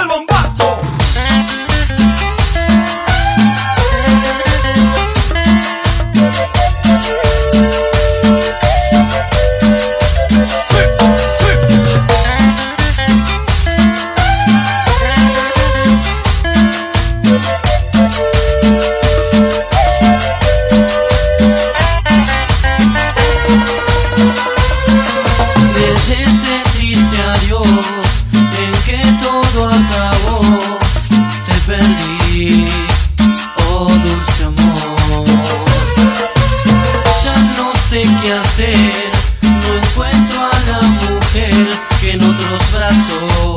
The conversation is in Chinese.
el bombazo. 走。